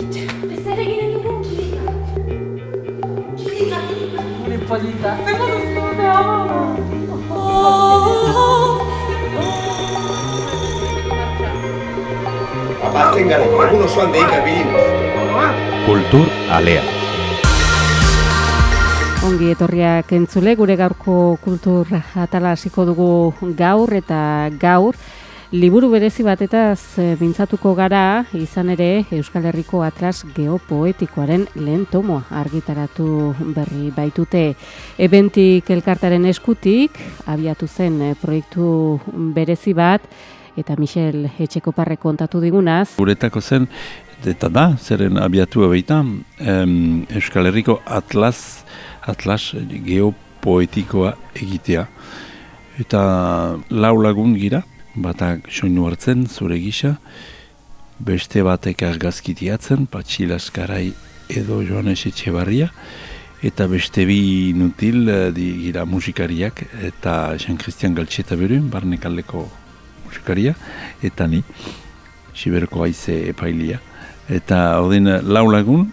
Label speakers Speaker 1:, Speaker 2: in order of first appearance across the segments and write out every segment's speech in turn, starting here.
Speaker 1: Ez ere ginen dugu kilika. Kilika, kilika.
Speaker 2: Gure polita,
Speaker 3: gara, egun osoan deika bilin.
Speaker 4: Kultur alea.
Speaker 5: Ongi etorriak entzule, gure gaurko kultur atala hasiko dugu gaur eta gaur liburu berezi batetaz eh, mintzatuko gara, izan ere Euskal Herriko Atlas Geopoetikoaren lehen tomoa argitaratu berri baitute. Ebentik elkartaren eskutik, abiatu zen eh, proiektu berezi bat, eta Michel Etxekoparre kontatu digunaz,
Speaker 4: Guretako zen, eta da, zeren abiatu baita, em, Euskal Herriko Atlas, Atlas geopoetikoa egitea. Eta lau lagun gira, batak soinu hartzen, zure gisa, beste batek argazkitiatzen, Patxil Askarai edo Joanes Etxebarria, eta beste bi nutil eh, di gira musikariak, eta Jean Christian Galtxeta beruen, barnekaldeko musikaria, eta ni, Siberko haize epailia. Eta odin lau lagun,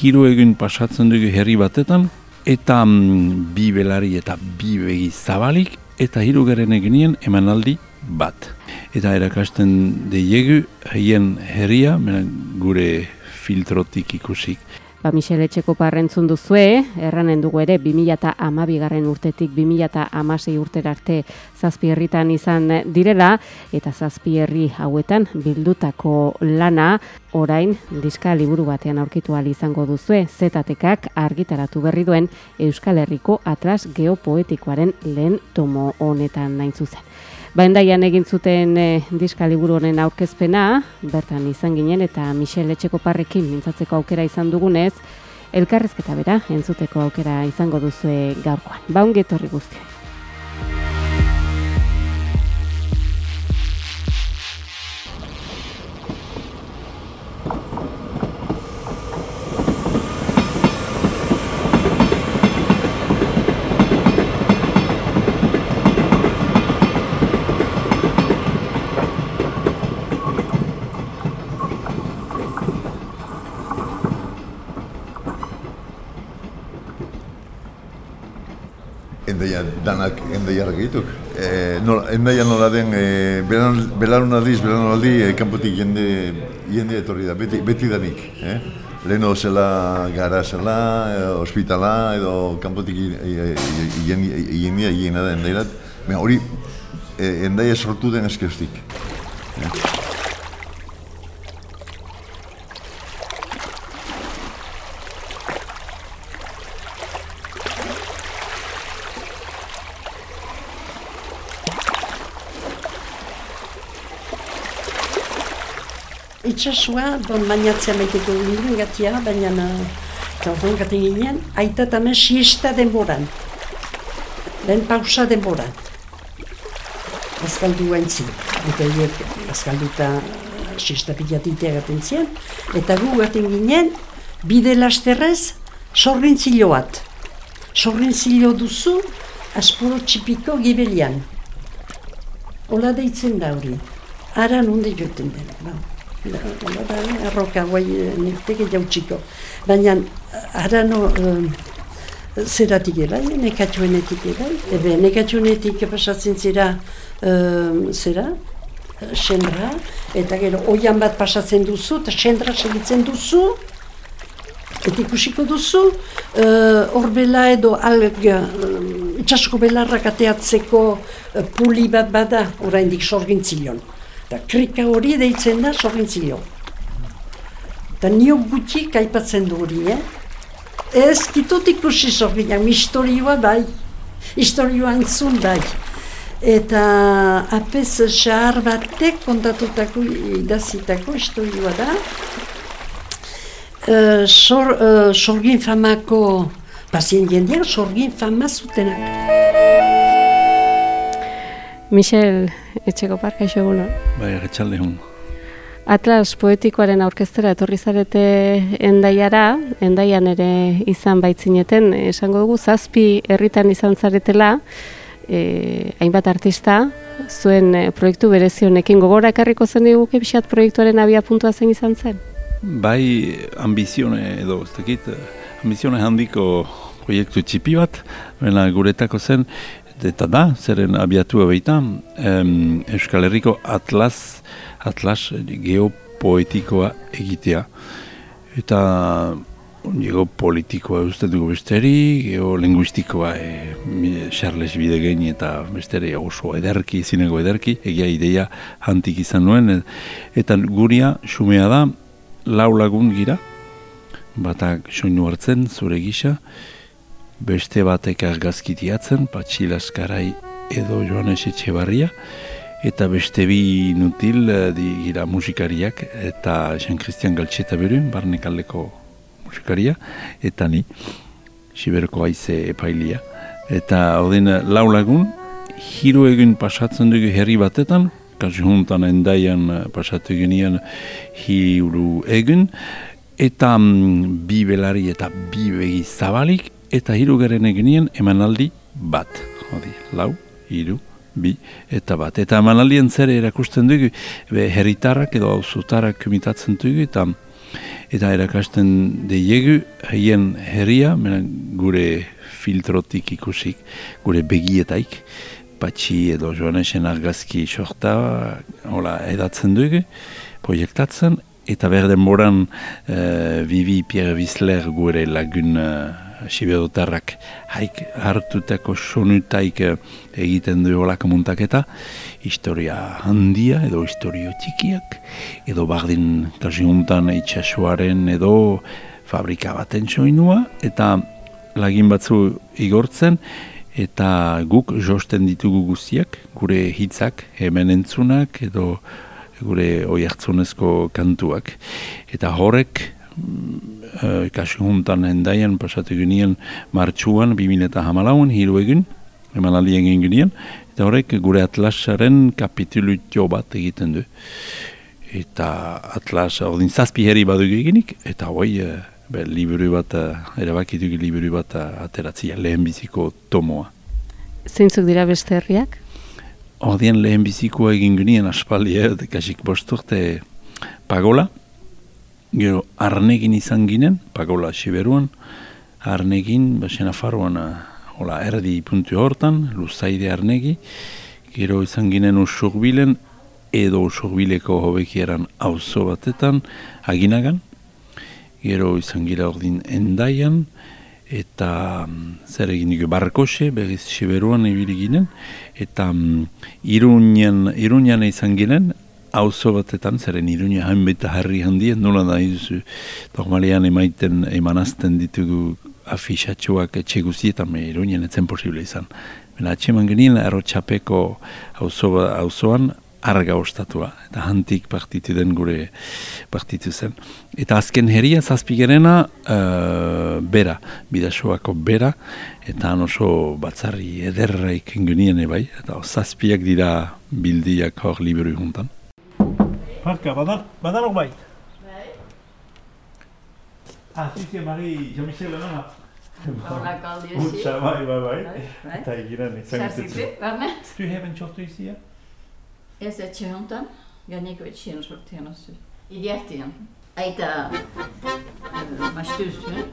Speaker 4: hiru egun pasatzen dugu herri batetan, eta mm, bi belari eta bi begi zabalik, eta hiru garen eginien emanaldi bat. Eta erakasten deiegu haien herria, mena gure filtrotik ikusik.
Speaker 5: Ba, Michel Etxeko parrentzun duzue, erranen dugu ere, 2008 garren urtetik 2008 urtera arte zazpi herritan izan direla, eta zazpi herri hauetan bildutako lana, orain diska liburu batean aurkitu ahal izango duzue, zetatekak argitaratu berri duen Euskal Herriko Atlas Geopoetikoaren lehen tomo honetan nain zuzen. Ba, endaian egin zuten e, diska liburu honen aurkezpena, bertan izan ginen eta Michel Etxeko parrekin mintzatzeko aukera izan dugunez, elkarrezketa bera entzuteko aukera izango duzue gaurkoan. Ba, ongi etorri guztioi.
Speaker 6: Endaia danak endaia argituk. E, nola, endaia nola den, e, belan, belarun aldiz, belarun aldi, e, kanpotik jende, jende etorri da, beti, beti danik. Eh? Leheno zela gara zela, e, ospitala, edo kanpotik jendea hiena da endairat. Baina hori, e, endaia sortu den eskeztik.
Speaker 7: Itxasua, bon, bainatzea maiteko ginen gatia, baina uh, gaurron gaten ginen, aita eta men siesta denboran. Den pausa denboran. Azkaldu haintzin. Eta hiek, azkalduta uh, siesta pilatitea gaten zien. Eta gu gaten ginen, bide lasterrez, sorrintzilo bat. Sorrintzilo duzu, asporo txipiko gibelian. Ola deitzen da hori. Ara nunde joten den. Ba. Ola da, arroka guai nirteke jautxiko. Baina, ara no, um, zeratik ebai, nekatxuenetik ebai. Ebe, nekatxuenetik pasatzen zera, um, zera, sendra, eta gero, oian bat pasatzen duzu, eta sendra segitzen duzu, eta ikusiko duzu, uh, orbela edo alg, uh, itxasko belarrak ateatzeko uh, puli bat bada, oraindik sorgintzilion. Eta krika hori deitzen da sorgintzilio. Eta nio gutxik aipatzen du hori, eh? Ez kitut ikusi sorginak, historioa bai, historioa entzun bai. Eta apez xahar batek kontatutako, idazitako historioa da. Uh, sor, uh, sorgin famako pasien jendeak sorgin fama zutenak.
Speaker 5: Michel Etxeko parka egunon.
Speaker 4: Bai, agetxalde hon.
Speaker 5: Atlas poetikoaren aurkeztera etorri zarete endaiara, endaian ere izan baitzineten, esango dugu zazpi herritan izan zaretela, e, hainbat artista, zuen e, proiektu berezi honekin gogora ekarriko zen diguke pixat proiektuaren abia puntua zen izan zen?
Speaker 4: bai ambizione edo, ez dakit, ambizione handiko proiektu txipi bat, baina guretako zen, eta da, zeren abiatu baita, em, Euskal Herriko atlas, atlas geopoetikoa egitea. Eta geopolitikoa uste dugu besteri, geolinguistikoa e, Charles Bidegeni eta besteri oso ederki, zinego ederki, egia ideia hantik izan nuen, eta guria xumea da, lau lagun gira, batak soinu hartzen, zure gisa, beste batek argazkitiatzen, Patxi Laskarai edo Joanes Etxebarria, eta beste bi nutil eh, di gira musikariak, eta Jean Christian Galtxeta beruen, barnekaldeko musikaria, eta ni, Siberko aize epailia. Eta odin lau lagun, hiru egun pasatzen dugu herri batetan, kasu juntan endaian eh, pasatu egunean hiru egun, eta mm, bi belari eta bi begi zabalik, eta hirugaren egunean emanaldi bat. Hodi, lau, hiru, bi, eta bat. Eta emanaldien zer erakusten dugu, be, herritarrak edo auzotarrak kumitatzen dugu, eta eta erakasten deiegu haien herria, mena gure filtrotik ikusik, gure begietaik, patxi edo joanesen argazki sorta, hola, edatzen dugu, proiektatzen, eta behar denboran uh, Vivi Pierre Wiesler gure lagun uh, siberotarrak haik hartutako sonutaik eh, egiten du olako muntaketa, historia handia edo historio txikiak, edo bardin kasuntan itxasuaren edo fabrika baten soinua, eta lagin batzu igortzen, eta guk josten ditugu guztiak, gure hitzak, hemen entzunak, edo gure oiartzunezko kantuak. Eta horrek, uh, kasu juntan hendaian pasatu ginen martxuan 2000 eta hamalauan, hiru egin, emanaldi egin ginen, eta horrek gure atlasaren kapitulutio bat egiten du. Eta atlas, ordin zazpi herri badugu eginik, eta hoi, uh, be, liburu bat, uh, erabakitugu liburu bat ateratzia, lehenbiziko tomoa.
Speaker 5: Zeintzuk dira beste herriak?
Speaker 4: Ordien lehenbizikoa egin genien aspaldi, eh, kasik bosturte pagola, Gero, arnegin izan ginen, pagola siberuan, arnegin, basen afaruan, hola, erdi puntu hortan, luzaide arnegi, gero izan ginen usurbilen, edo usurbileko hobekieran auzo batetan, aginagan, gero izan gira ordin endaian, eta mm, zer egin dugu barkose, berriz siberuan ibili ginen, eta mm, irunian, irunian izan ginen, auzo batetan, zeren iruña hainbeta harri handien, nola da izuzu, normalean emaiten, emanazten ditugu afixatxoak etxe guztietan, me iruñan etzen posible izan. Bena atxeman genien, errotxapeko auzo, auzoan, arga ostatua, eta hantik partitu den gure partitu zen. Eta azken herria zazpigerena uh, bera, bidasoako bera, eta han oso batzarri ederra iken genien ebai, eta zazpiak dira bildiak hor liburu juntan.
Speaker 8: Parka, badan, badan norbait? Bai. Ah, zuzia, Mari, Jean-Michel Lana.
Speaker 9: Horrek aldi
Speaker 8: Utsa, bai, bai, bai.
Speaker 9: Bai,
Speaker 8: Eta egiran, izan
Speaker 9: Sartzitu, barnet?
Speaker 8: Du hebben txortu izia?
Speaker 9: Ez etxe hontan, gaineko etxean sortean oso. Idiatian. Aita, uh, mastuz, eh?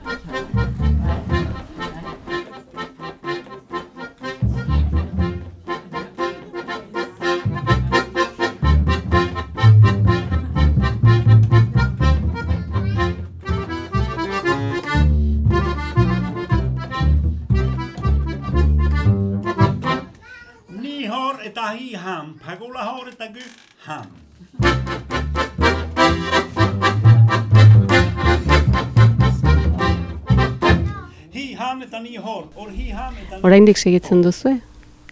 Speaker 8: Eta ni
Speaker 5: Oraindik segitzen duzue?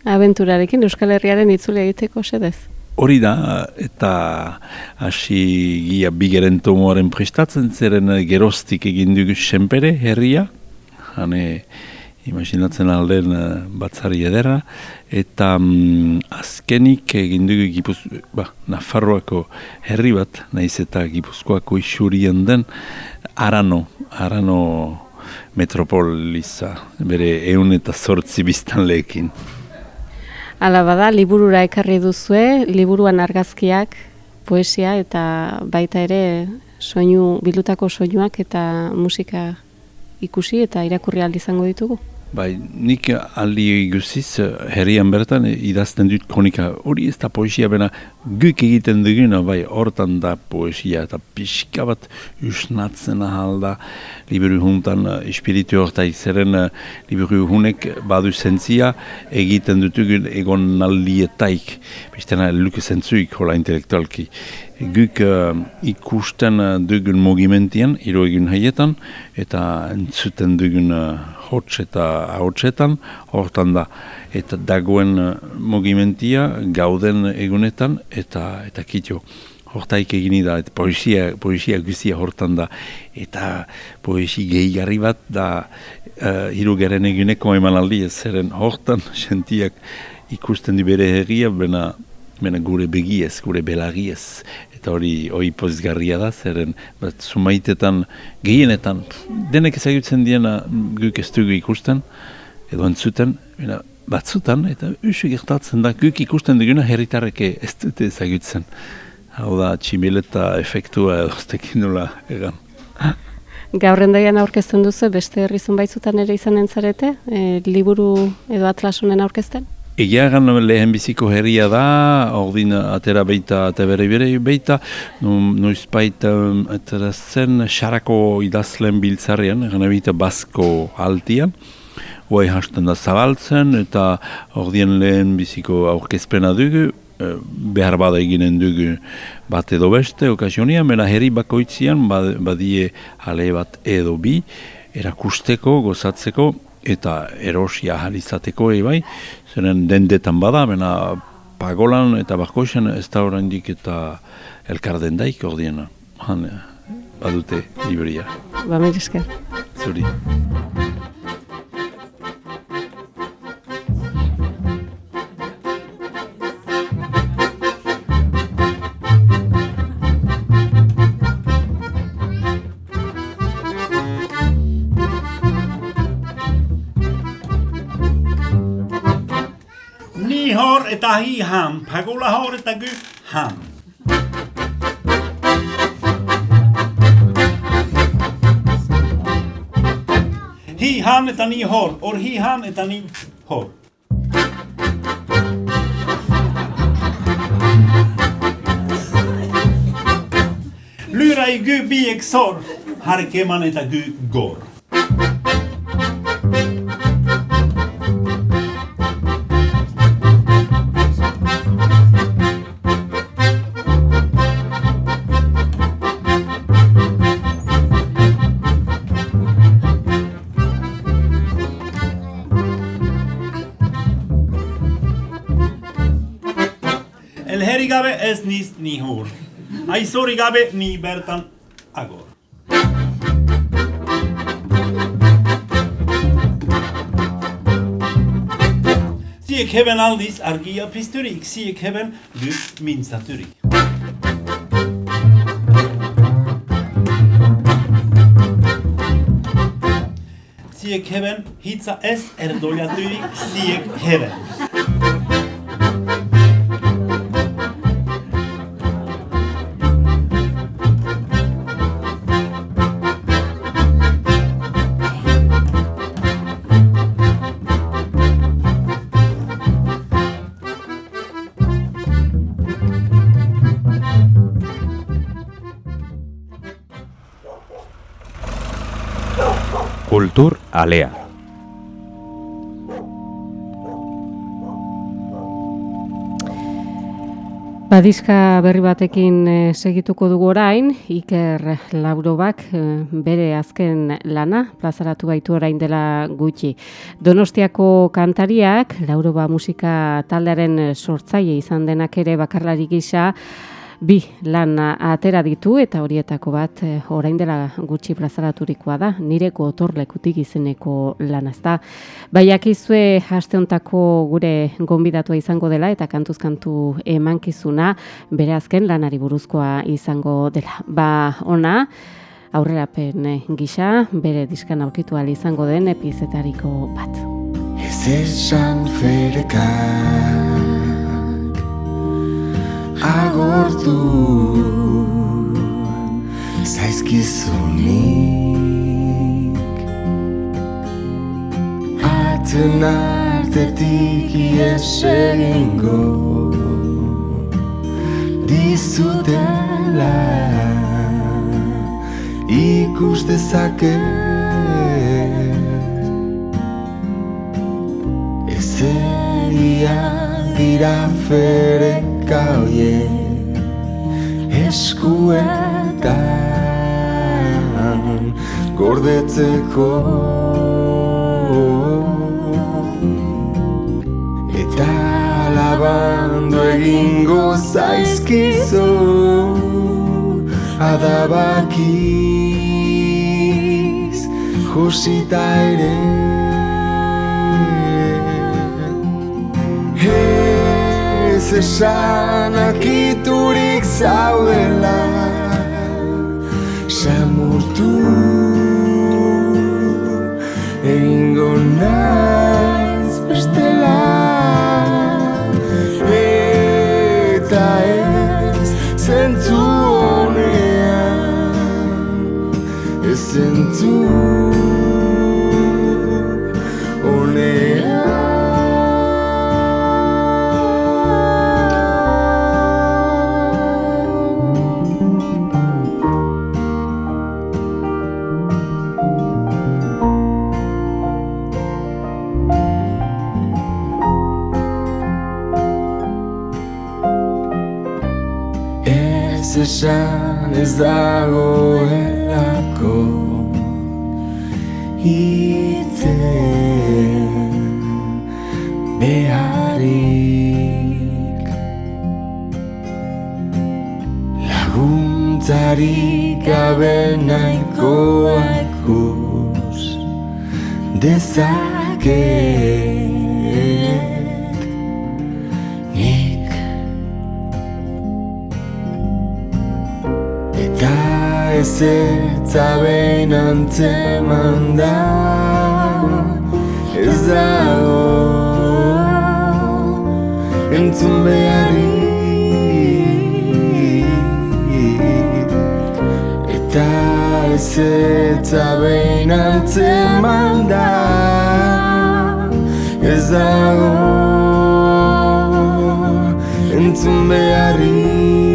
Speaker 5: Abenturarekin Euskal Herriaren itzule egiteko sedez.
Speaker 4: Hori da, eta hasi gia bigeren tomoaren prestatzen, zeren geroztik egin dugu senpere herria, hane imaginatzen alden eh, batzari ederra, eta mm, azkenik egin dugu Gipuz, ba, Nafarroako herri bat, naiz eta Gipuzkoako isurien den, Arano, Arano metropoliza, bere eun eta zortzi biztan.
Speaker 5: Hala bada, liburura ekarri duzue, liburuan argazkiak, poesia eta baita ere soinu, bildutako soinuak eta musika ikusi eta irakurri izango ditugu?
Speaker 4: Bai, nik aldi guziz herrian bertan idazten dut kronika. Hori ez da poesia bena guk egiten duguna, bai, hortan da poesia eta pixka bat usnatzen ahal da liburu juntan espiritu hortaik zeren eh, liburu hunek badu zentzia egiten dutugun egon naldietaik. Bistena luke zentzuik hola intelektualki. Guk uh, ikusten dugun mogimentian, hiro egun haietan, eta entzuten dugun uh, hots eta ahotsetan, hortan da. Eta dagoen uh, mogimentia gauden egunetan, eta eta kitio. Hortaik egini da, eta poesia, poesia guztia hortan da. Eta poesi gehigarri bat da uh, hirugaren eguneko emanaldi ez zeren hortan sentiak ikusten du bere herria, bena Mena gure begiez, gure belagiez. Eta hori hori pozgarria da, zeren bat sumaitetan, gehienetan, denek ezagutzen diena guk ez dugu ikusten, edo entzuten, mena, batzutan, eta usu gertatzen da, guk ikusten duguna herritarreke ez dute ezagutzen. Hau da, tximeleta efektua edo nola egan.
Speaker 5: Gaurren daian aurkezten duzu, beste herrizun baitzutan ere izan entzarete, e, liburu edo atlasunen aurkezten?
Speaker 4: Egia egan lehen biziko herria da, ordin atera beita, eta bere bere beita, noiz baita atera zen xarako idazlen biltzarrian, egan beita basko altian, Hoi hasten da zabaltzen, eta ordien lehen biziko aurkezpena dugu, eh, behar bada eginen dugu bat edo beste, okasionia, mena herri bakoitzian badie ale bat edo bi, erakusteko, gozatzeko, eta erosia jalizateko bai, zeren dendetan bada, mena pagolan eta bakoizen ez da oraindik eta elkarden daik ordiena. Han, badute libreria.
Speaker 5: Ba.
Speaker 4: Zuri.
Speaker 8: Ni hor eta hi ham, pagola hor eta gu ham. Hi ham eta ni hor, or hi ham eta ni hor. Lyra i gu bi exor, harkeman eta gu går. El heri gabe ez niz ni hur. Aizori gabe ni bertan agor. Ziek heben aldiz argia pisturik, ziek heben lüt minzaturik. Ziek heben hitza ez erdoliaturik, ziek heben.
Speaker 10: Kultur Alea.
Speaker 5: Badizka berri batekin eh, segituko dugu orain, Iker Laurobak eh, bere azken lana plazaratu baitu orain dela gutxi. Donostiako kantariak, Lauroba musika taldearen sortzaile izan denak ere bakarlari gisa, bi lan atera ditu eta horietako bat eh, orain dela gutxi plazaraturikoa da, nire gotorlekutik izeneko lan ezta. Baiakizue haste hontako gure gonbidatua izango dela eta kantuzkantu emankizuna bere azken lanari buruzkoa izango dela. Ba, ona, aurrerapen gisa, bere diskan aurkitu izango den epizetariko bat.
Speaker 11: Ez esan ferekak agortu zaizkizunik. Atzen artetik ies egingo Dizutela. Ikus dezaket. Ezeria dira fereka hoiek eskuetan gordetzeko. Eta labandu egingo zaizkizu adabakiz josita ere Ez esan akiturik zaudela. Samurtu Egingo naiz gabe nahikoa ikus Dezaket nik. Eta ez etza behin antzeman da Ez dago entzun beharrik ez etza behin antzeman da Ez dago entzun beharrik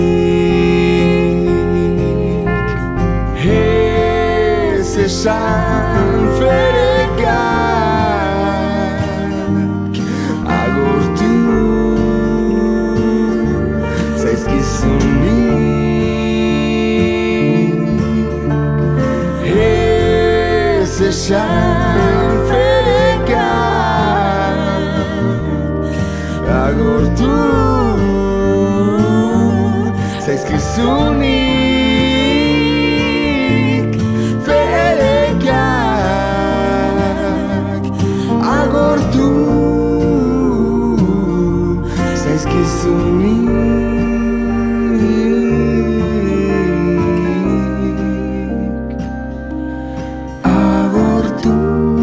Speaker 11: Ez esan ferekak 独。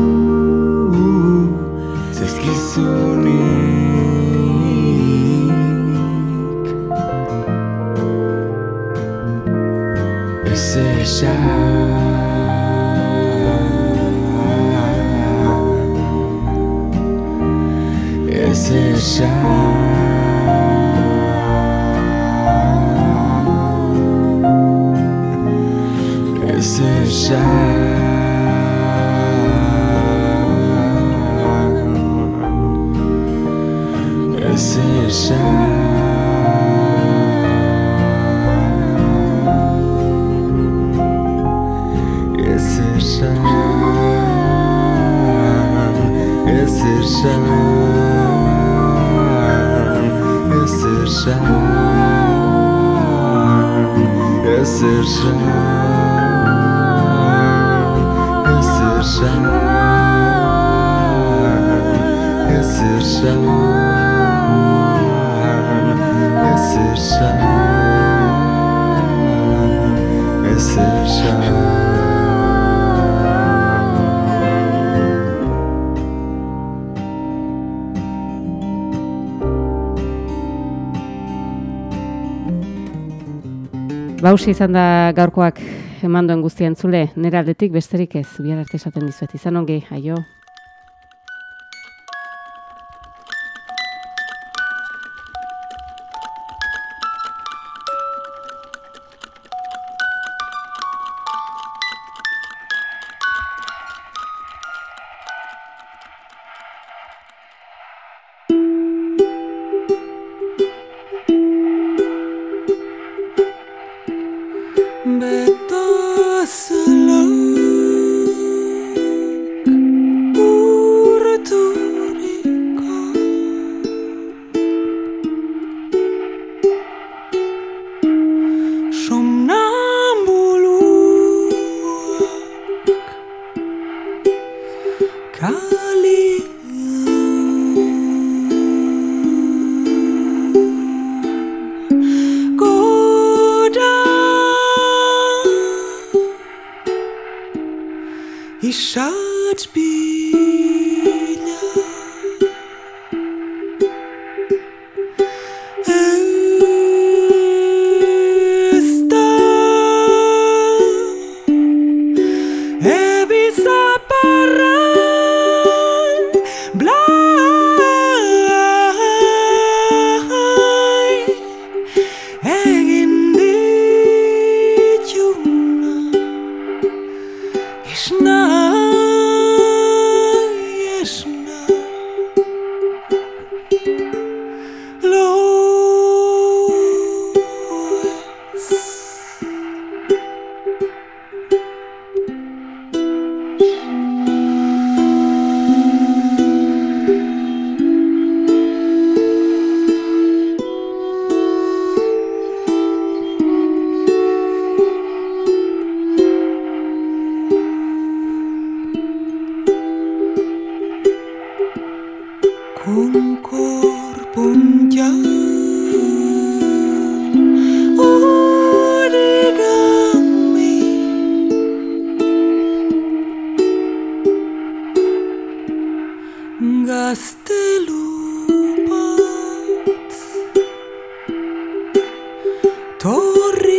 Speaker 11: Esirsen Esirsen Esirsen Esirsen Esirsen Esirsen Esirsen
Speaker 5: Bausi izan da gaurkoak emandoen guztien zule, nera aldetik besterik ez, bihar arte esaten dizuet, izan ongi, aio.
Speaker 12: Izan da